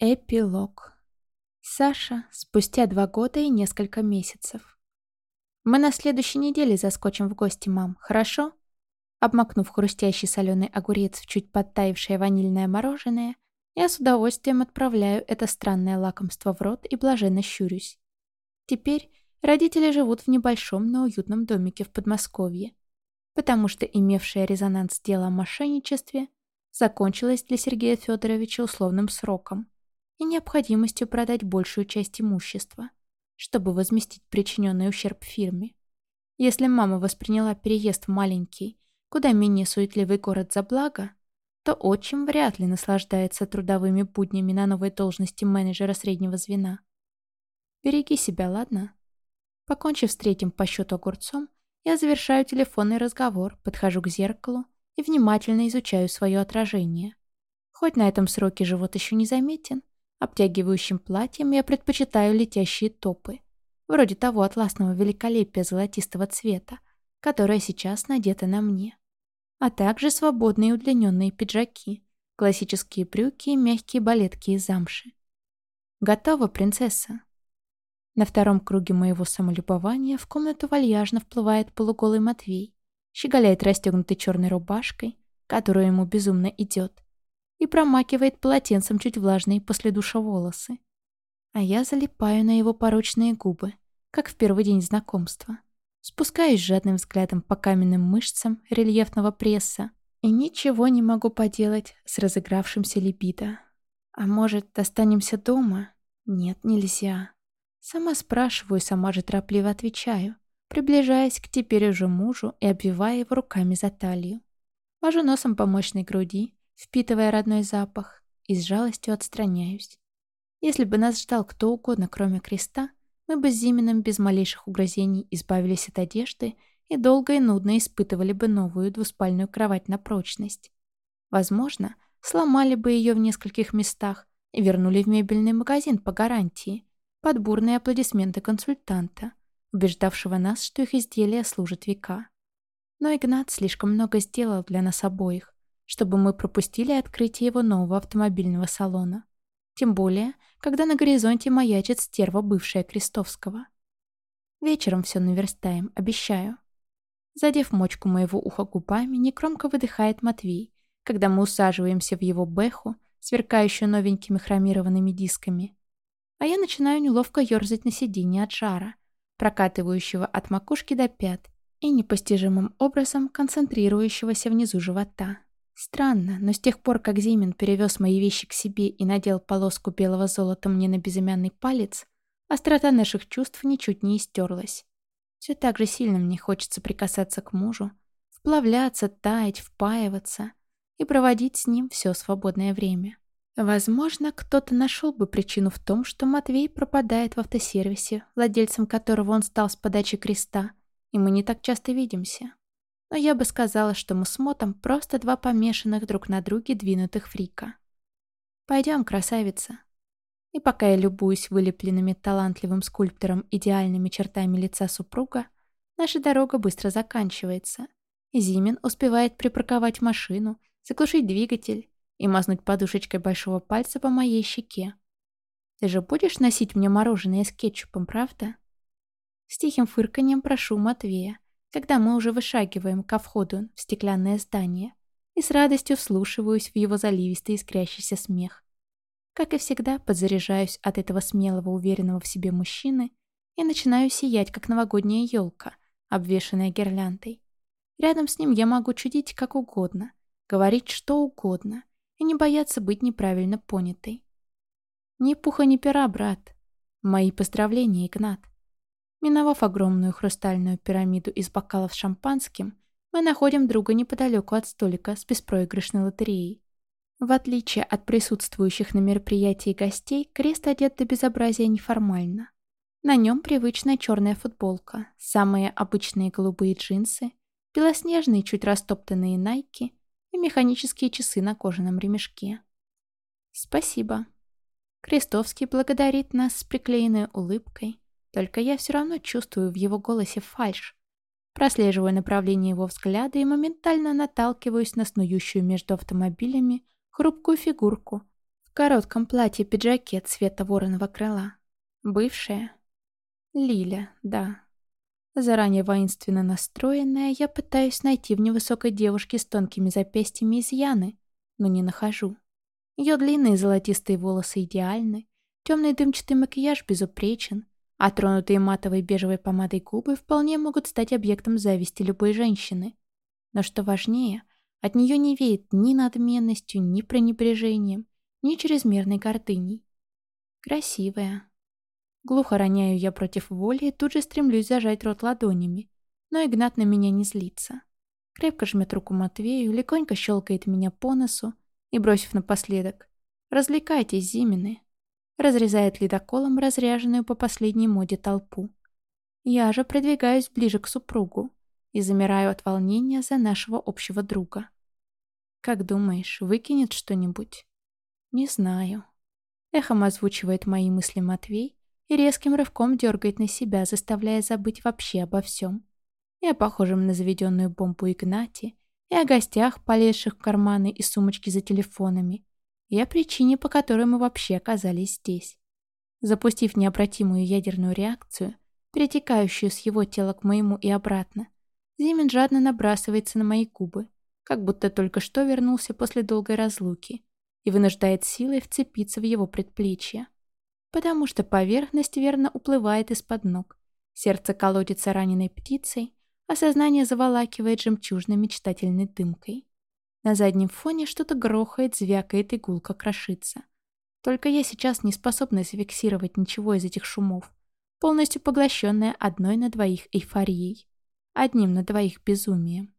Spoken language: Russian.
Эпилог. Саша спустя два года и несколько месяцев. Мы на следующей неделе заскочим в гости, мам, хорошо? Обмакнув хрустящий соленый огурец в чуть подтаявшее ванильное мороженое, я с удовольствием отправляю это странное лакомство в рот и блаженно щурюсь. Теперь родители живут в небольшом, но уютном домике в Подмосковье, потому что имевшее резонанс дело о мошенничестве закончилось для Сергея Федоровича условным сроком необходимостью продать большую часть имущества, чтобы возместить причиненный ущерб фирме. Если мама восприняла переезд в маленький, куда менее суетливый город за благо, то отчим вряд ли наслаждается трудовыми буднями на новой должности менеджера среднего звена. Береги себя, ладно? Покончив с третьим по счету огурцом, я завершаю телефонный разговор, подхожу к зеркалу и внимательно изучаю свое отражение. Хоть на этом сроке живот еще не заметен, Обтягивающим платьем я предпочитаю летящие топы, вроде того атласного великолепия золотистого цвета, которое сейчас надето на мне. А также свободные удлиненные пиджаки, классические брюки и мягкие балетки из замши. «Готова, принцесса?» На втором круге моего самолюбования в комнату вальяжно вплывает полуголый Матвей, щеголяет расстегнутой черной рубашкой, которая ему безумно идет, и промакивает полотенцем чуть влажные после душа волосы. А я залипаю на его порочные губы, как в первый день знакомства. Спускаюсь жадным взглядом по каменным мышцам рельефного пресса и ничего не могу поделать с разыгравшимся либидо. А может, останемся дома? Нет, нельзя. Сама спрашиваю, сама же торопливо отвечаю, приближаясь к теперь уже мужу и обвивая его руками за талию. Вожу носом по мощной груди, впитывая родной запах, и с жалостью отстраняюсь. Если бы нас ждал кто угодно, кроме креста, мы бы с Зиминым без малейших угрозений избавились от одежды и долго и нудно испытывали бы новую двуспальную кровать на прочность. Возможно, сломали бы ее в нескольких местах и вернули в мебельный магазин по гарантии, под бурные аплодисменты консультанта, убеждавшего нас, что их изделия служат века. Но Игнат слишком много сделал для нас обоих, чтобы мы пропустили открытие его нового автомобильного салона. Тем более, когда на горизонте маячит стерва бывшая Крестовского. Вечером все наверстаем, обещаю. Задев мочку моего уха губами, некромко выдыхает Матвей, когда мы усаживаемся в его бэху, сверкающую новенькими хромированными дисками. А я начинаю неловко ерзать на сиденье от жара, прокатывающего от макушки до пят и непостижимым образом концентрирующегося внизу живота. Странно, но с тех пор, как Зимин перевез мои вещи к себе и надел полоску белого золота мне на безымянный палец, острота наших чувств ничуть не истерлась. Все так же сильно мне хочется прикасаться к мужу, вплавляться, таять, впаиваться и проводить с ним все свободное время. Возможно, кто-то нашел бы причину в том, что Матвей пропадает в автосервисе, владельцем которого он стал с подачи креста, и мы не так часто видимся но я бы сказала, что мы с Мотом просто два помешанных друг на друге двинутых фрика. Пойдем, красавица. И пока я любуюсь вылепленными талантливым скульптором идеальными чертами лица супруга, наша дорога быстро заканчивается. Зимин успевает припарковать машину, заглушить двигатель и мазнуть подушечкой большого пальца по моей щеке. «Ты же будешь носить мне мороженое с кетчупом, правда?» С тихим фырканьем прошу Матвея, когда мы уже вышагиваем ко входу в стеклянное здание, и с радостью вслушиваюсь в его заливистый искрящийся смех. Как и всегда, подзаряжаюсь от этого смелого, уверенного в себе мужчины и начинаю сиять, как новогодняя елка, обвешанная гирляндой. Рядом с ним я могу чудить как угодно, говорить что угодно и не бояться быть неправильно понятой. Ни пуха, ни пера, брат. Мои поздравления, Игнат. Миновав огромную хрустальную пирамиду из бокалов с шампанским, мы находим друга неподалеку от столика с беспроигрышной лотереей. В отличие от присутствующих на мероприятии гостей, крест одет до безобразия неформально. На нем привычная черная футболка, самые обычные голубые джинсы, белоснежные чуть растоптанные найки и механические часы на кожаном ремешке. «Спасибо». Крестовский благодарит нас с приклеенной улыбкой, только я все равно чувствую в его голосе фальшь. Прослеживаю направление его взгляда и моментально наталкиваюсь на снующую между автомобилями хрупкую фигурку в коротком платье-пиджаке цвета вороного крыла. Бывшая? Лиля, да. Заранее воинственно настроенная, я пытаюсь найти в невысокой девушке с тонкими запястьями изъяны, но не нахожу. Ее длинные золотистые волосы идеальны, темный дымчатый макияж безупречен, а тронутые матовой бежевой помадой губы вполне могут стать объектом зависти любой женщины. Но что важнее, от нее не веет ни надменностью, ни пренебрежением, ни чрезмерной гордыней. Красивая. Глухо роняю я против воли и тут же стремлюсь зажать рот ладонями, но Игнат на меня не злится. Крепко жмет руку Матвею, легонько щелкает меня по носу и, бросив напоследок, «Развлекайтесь, Зимины!» Разрезает ледоколом разряженную по последней моде толпу. Я же продвигаюсь ближе к супругу и замираю от волнения за нашего общего друга. «Как думаешь, выкинет что-нибудь?» «Не знаю». Эхом озвучивает мои мысли Матвей и резким рывком дергает на себя, заставляя забыть вообще обо всем. И о похожем на заведенную бомбу Игнате, и о гостях, полезших в карманы и сумочки за телефонами, и о причине, по которой мы вообще оказались здесь. Запустив необратимую ядерную реакцию, перетекающую с его тела к моему и обратно, Зимин жадно набрасывается на мои губы, как будто только что вернулся после долгой разлуки, и вынуждает силой вцепиться в его предплечье. Потому что поверхность верно уплывает из-под ног, сердце колотится раненой птицей, а сознание заволакивает жемчужной мечтательной дымкой. На заднем фоне что-то грохает, звякает и гулко крошится. Только я сейчас не способна зафиксировать ничего из этих шумов, полностью поглощенная одной на двоих эйфорией, одним на двоих безумием.